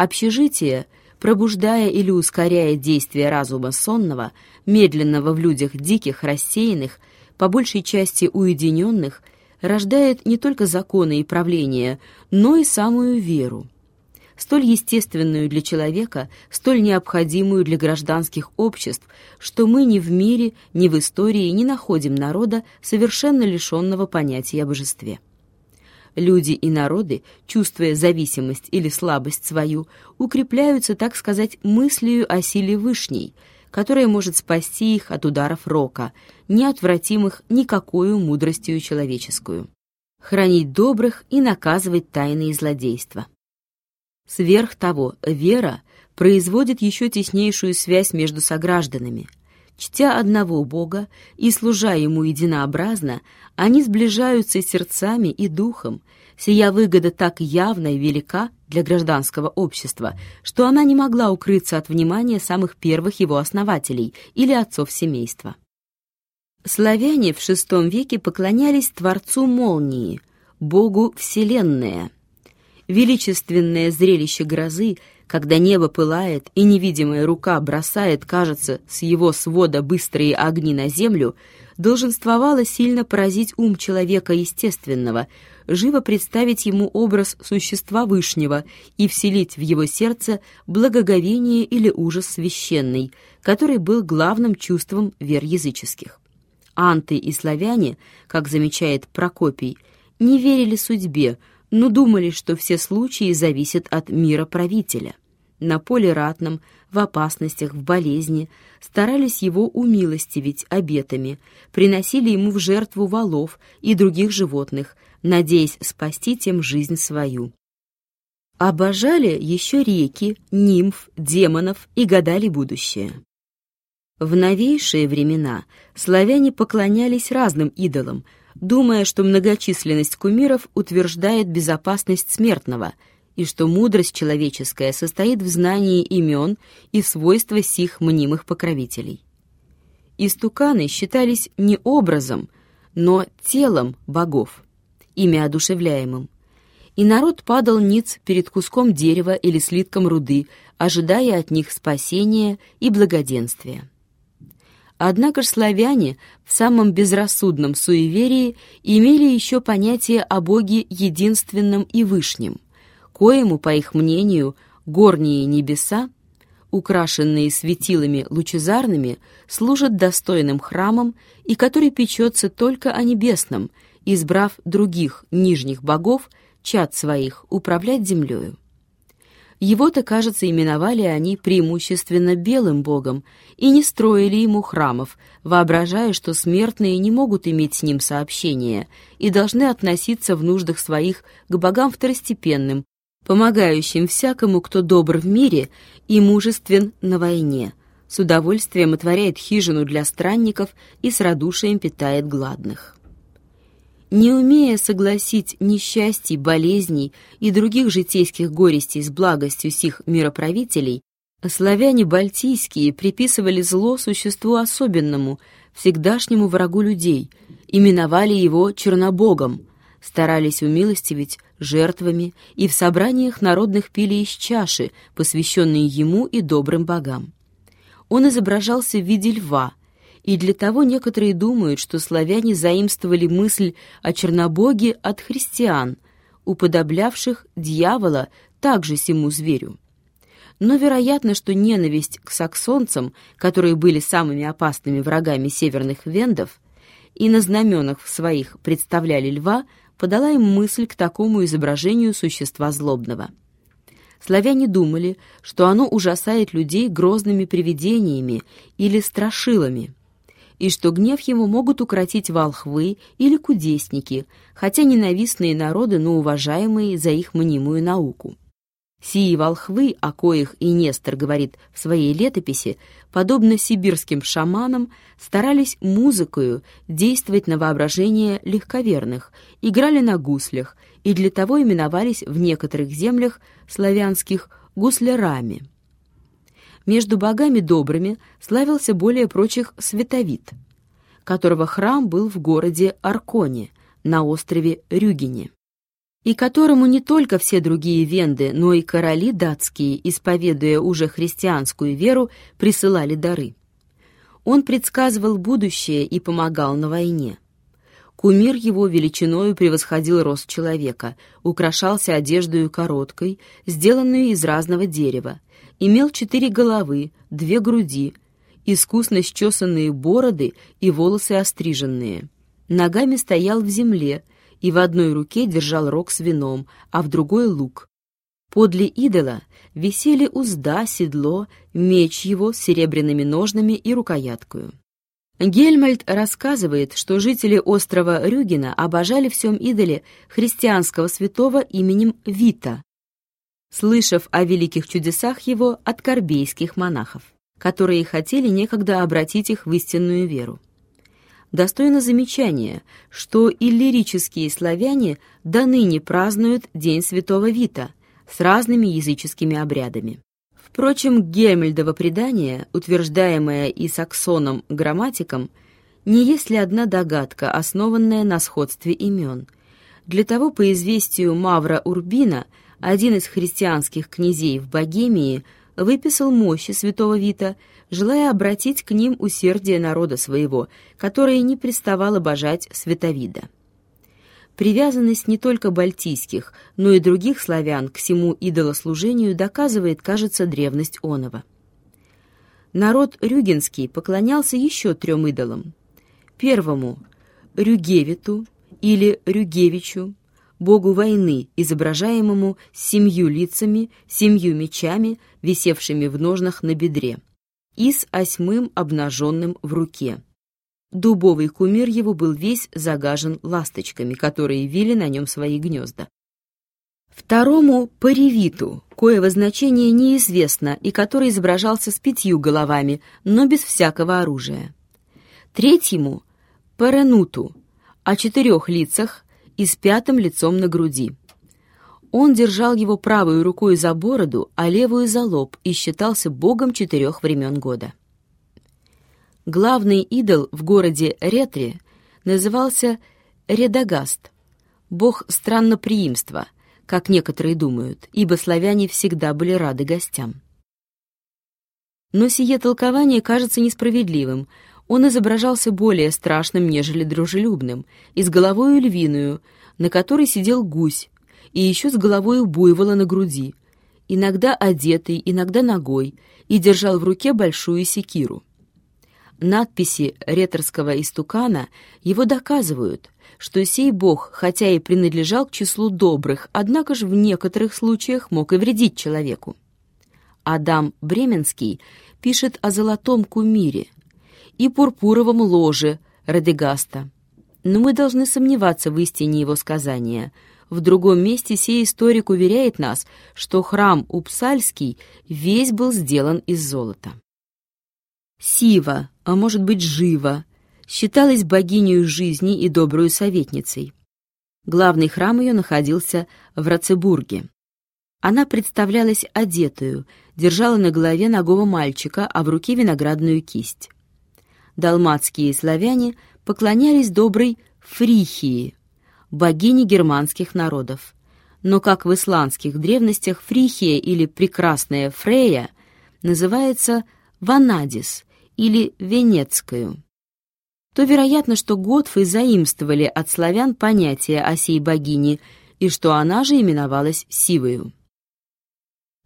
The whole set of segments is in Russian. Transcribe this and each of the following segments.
Общежитие, пробуждая или ускоряя действие разума сонного, медленного в людях диких, рассеянных, по большей части уединенных, рождает не только законы и правления, но и самую веру столь естественную для человека, столь необходимую для гражданских обществ, что мы ни в мире, ни в истории не находим народа, совершенно лишенного понятия о божестве. Люди и народы, чувствуя зависимость или слабость свою, укрепляются, так сказать, мыслью о силе Вышней, которая может спасти их от ударов рока, неотвратимых никакую мудростью человеческую хранить добрых и наказывать тайные злодейства. Сверх того, вера производит еще теснейшую связь между согражданами. Чтя одного Бога и служа Ему единообразно, они сближаются сердцами и духом, сия выгода так явна и велика для гражданского общества, что она не могла укрыться от внимания самых первых его основателей или отцов семейства. Славяне в VI веке поклонялись Творцу Молнии, Богу Вселенная – величественное зрелище грозы, когда небо пылает и невидимая рука бросает, кажется, с его свода быстрые огни на землю, долженствовало сильно поразить ум человека естественного, живо представить ему образ существа Вышнего и вселить в его сердце благоговение или ужас священный, который был главным чувством вер языческих. Анты и славяне, как замечает Прокопий, не верили судьбе, но думали, что все случаи зависят от мира правителя. На поле ратном, в опасностях, в болезни старались его умилостивить обетами, приносили ему в жертву волов и других животных, надеясь спасти тем жизнь свою. Обожали еще реки, нимф, демонов и гадали будущее. В новейшие времена славяне поклонялись разным идолам – думая, что многочисленность кумиров утверждает безопасность смертного и что мудрость человеческая состоит в знании имен и свойства сих мнимых покровителей. Истуканы считались не образом, но телом богов, ими одушевляемым, и народ падал ниц перед куском дерева или слитком руды, ожидая от них спасения и благоденствия. Однако ж славяне в самом безрассудном суеверии имели еще понятие о Боге единственном и вышнем, коему, по их мнению, горние небеса, украшенные светилами лучезарными, служат достойным храмом и который печется только о небесном, избрав других нижних богов, чад своих, управлять землею. Его-то, кажется, именовали они преимущественно белым богом и не строили ему храмов, воображая, что смертные не могут иметь с ним сообщения и должны относиться в нуждах своих к богам второстепенным, помогающим всякому, кто добр в мире и мужествен на войне, с удовольствием отворяет хижину для странников и с радушием питает гладных. Не умея согласить несчастий, болезней и других житейских горестей с благостью сих мироправителей, славяне бальтийские приписывали зло существу особенному, всегдашнему врагу людей, именовали его Чернобогом, старались умилостивить жертвами и в собраниях народных пили из чаши, посвященные ему и добрым богам. Он изображался в виде льва — и для того некоторые думают, что славяне заимствовали мысль о Чернобоге от христиан, уподоблявших дьявола также сему зверю. Но вероятно, что ненависть к саксонцам, которые были самыми опасными врагами северных вендов, и на знаменах своих представляли льва, подала им мысль к такому изображению существа злобного. Славяне думали, что оно ужасает людей грозными привидениями или страшилами – и что гнев ему могут укротить волхвы или кудесники, хотя ненавистные народы, но уважаемые за их мнимую науку. Сии волхвы, о коих и Нестор говорит в своей летописи, подобно сибирским шаманам, старались музыкою действовать на воображение легковерных, играли на гуслях и для того именовались в некоторых землях славянских гуслярами. Между богами добрыми славился более прочих Световид, которого храм был в городе Арконе на острове Рюгене. И которому не только все другие венды, но и короли датские, исповедуя уже христианскую веру, присылали дары. Он предсказывал будущее и помогал на войне. Кумир его величиною превосходил рост человека, украшался одеждою короткой, сделанную из разного дерева, имел четыре головы, две груди, искусно счесанные бороды и волосы остриженные. Ногами стоял в земле и в одной руке держал рог с вином, а в другой — лук. Подле идола висели узда, седло, меч его с серебряными ножнами и рукояткою. Гельмальд рассказывает, что жители острова Рюгена обожали в всем идоле христианского святого именем Вита, слышав о великих чудесах его от корбейских монахов, которые хотели некогда обратить их в истинную веру. Достойно замечания, что иллирические славяне до ныне празднуют День Святого Вита с разными языческими обрядами. Впрочем, Гемельдово предание, утверждаемое и саксоном грамматиком, не есть ли одна догадка, основанная на сходстве имен. Для того, по известию Мавра Урбина, один из христианских князей в Богемии выписал мощи святого Вита, желая обратить к ним усердие народа своего, которое не приставало божать святовида. Привязанность не только бальтийских, но и других славян к всему идолослужению доказывает, кажется, древность Онова. Народ рюгенский поклонялся еще трем идолам. Первому — Рюгевиту или Рюгевичу, богу войны, изображаемому семью лицами, семью мечами, висевшими в ножнах на бедре, и с осьмым обнаженным в руке. Дубовый кумир его был весь загажен ласточками, которые вили на нем свои гнезда. Второму — паревиту, коего значение неизвестно и который изображался с пятью головами, но без всякого оружия. Третьему — паренуту, о четырех лицах и с пятым лицом на груди. Он держал его правой рукой за бороду, а левую за лоб и считался богом четырех времен года. Главный идол в городе Ретре назывался Редагаст, бог странноприимства, как некоторые думают, ибо славяне всегда были рады гостям. Но сие толкование кажется несправедливым. Он изображался более страшным, нежели дружелюбным, и с головою львиную, на которой сидел гусь, и еще с головою буйвола на груди, иногда одетый, иногда ногой, и держал в руке большую секиру. Надписи реторского истукана его доказывают, что сей бог, хотя и принадлежал к числу добрых, однако же в некоторых случаях мог и вредить человеку. Адам Бременский пишет о золотом кумире и пурпуровом ложе Радегаста. Но мы должны сомневаться в истине его сказания. В другом месте сей историк уверяет нас, что храм Упсальский весь был сделан из золота. Сива, а может быть Жива, считалась богиней жизни и добрую советницей. Главный храм ее находился в Рацебурге. Она представлялась одетую, держала на голове ногого мальчика, а в руке виноградную кисть. Далматские славяне поклонялись доброй Фрихии, богине германских народов. Но как в исландских древностях Фрихия или прекрасная Фрея называется Ванадис или Венецкую, то вероятно, что готфы заимствовали от славян понятие о сей богине и что она же именовалась Сивою.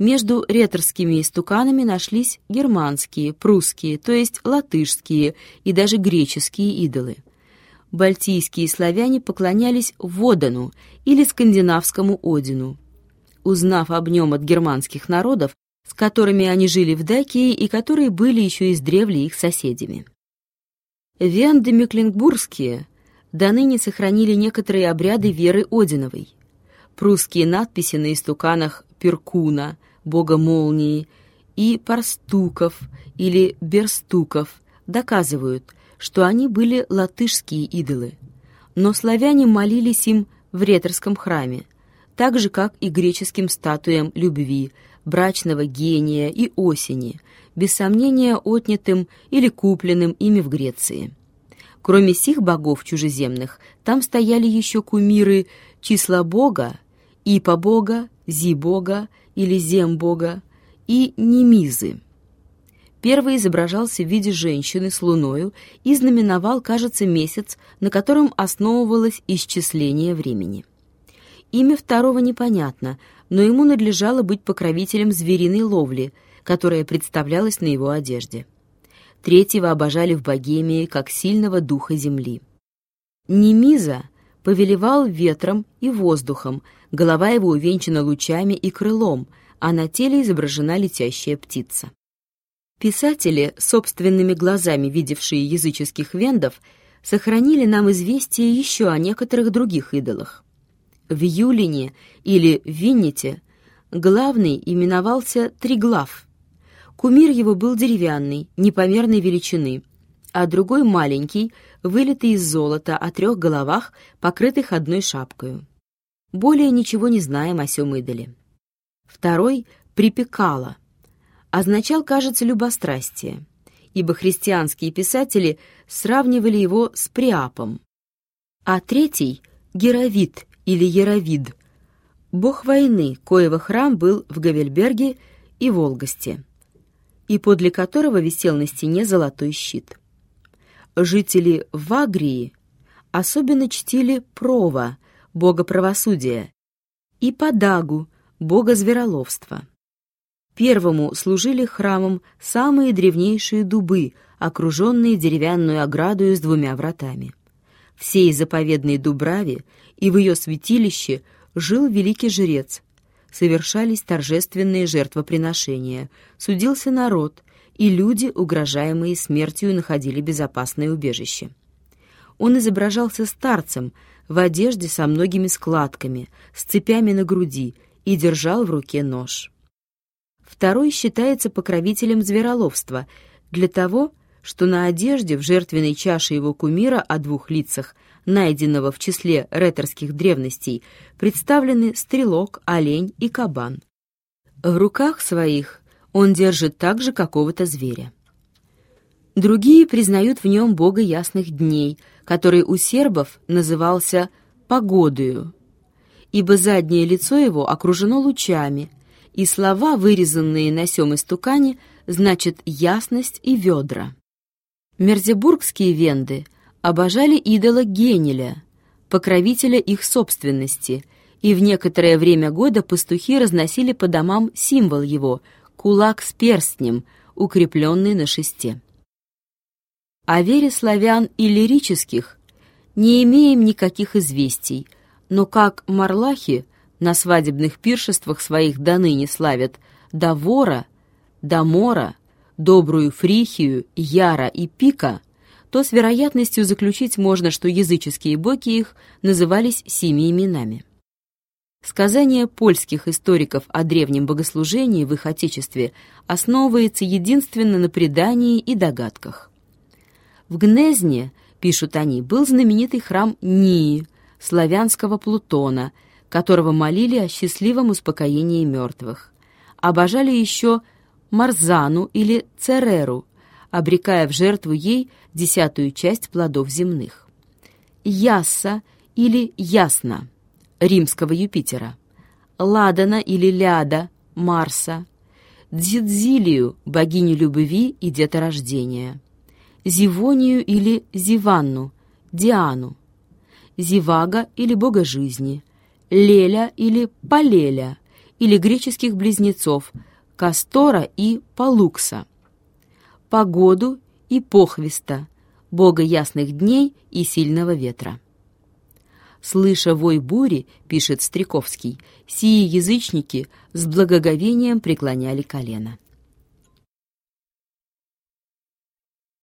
Между реторскими истуканами нашлись германские, прусские, то есть латышские и даже греческие идолы. Бальтийские славяне поклонялись Водану или скандинавскому Одину. Узнав об нем от германских народов, с которыми они жили в Дакии и которые были еще издревле их соседями. Венды Мекленбургские до ныне сохранили некоторые обряды веры Одиновой. Прусские надписи на истуканах Перкуна, бога молнии, и Парстуков или Берстуков доказывают, что они были латышские идолы. Но славяне молились им в Реторском храме, так же, как и греческим статуям любви, брачного гения и осени, без сомнения отнятым или купленным ими в Греции. Кроме сих богов чужеземных, там стояли еще кумиры числа бога, ипа бога, зи бога или зем бога и немизы. Первый изображался в виде женщины с луною и знаменовал, кажется, месяц, на котором основывалось исчисление времени. Имя второго непонятно, но ему надлежало быть покровителем звериной ловли, которая представлялась на его одежде. Третьего обожали в Богемии как сильного духа земли. Немиза повелевал ветром и воздухом, голова его увенчана лучами и крылом, а на теле изображена летящая птица. Писатели, собственными глазами видевшие языческих вендов, сохранили нам известие еще о некоторых других идолах. В Юлине или Винните главный именовался Триглав. Кумир его был деревянный, непомерной величины, а другой маленький, вылитый из золота о трех головах, покрытых одной шапкою. Более ничего не знаем о сём идоле. Второй — припекало, означал, кажется, любострастие, ибо христианские писатели сравнивали его с Приапом. А третий — Геровид или Яровид, бог войны, коего храм был в Гавельберге и Волгосте, и подле которого висел на стене золотой щит. Жители Вагрии особенно чтили Прова, бога правосудия, и Падагу, бога звероловства. Первому служили храмом самые древнейшие дубы, окруженные деревянную оградою с двумя вратами. Всей заповедной Дубраве и в ее святилище жил великий жрец. Совершались торжественные жертвоприношения, судился народ, и люди, угрожаемые смертью, находили безопасное убежище. Он изображался старцем в одежде со многими складками, с цепями на груди и держал в руке нож. Второй считается покровителем звероловства для того, что на одежде в жертвенной чаше его кумира о двух лицах, найденного в числе реторских древностей, представлены стрелок, олень и кабан. В руках своих он держит также какого-то зверя. Другие признают в нем бога ясных дней, который у сербов назывался «погодою», ибо заднее лицо его окружено лучами, и слова, вырезанные на сём истукане, значат ясность и ведра. Мерзебургские венды обожали идола Генеля, покровителя их собственности, и в некоторое время года пастухи разносили по домам символ его — кулак с перстнем, укрепленный на шесте. О вере славян и лирических не имеем никаких известий, но как марлахи на свадебных пиршествах своих до ныне славят Давора, Дамора, добрую Фрихию, Яра и Пика, то с вероятностью заключить можно, что языческие боги их назывались семи именами. Сказание польских историков о древнем богослужении в их отечестве основывается единственно на предании и догадках. В Гнезне, пишут они, был знаменитый храм Нии, славянского Плутона – которого молили о счастливом успокоении мертвых. Обожали еще Марзану или Цереру, обрекая в жертву ей десятую часть плодов земных. Ясса или Ясна, римского Юпитера. Ладана или Ляда, Марса. Дзидзилию, богиню любви и деторождения. Зивонию или Зиванну, Диану. Зивага или бога жизни. Леля или Палеля, или греческих близнецов Кастора и Палукса, Погоду и Похвиста, бога ясных дней и сильного ветра. «Слыша вой бури, — пишет Стриковский, — сии язычники с благоговением преклоняли колено».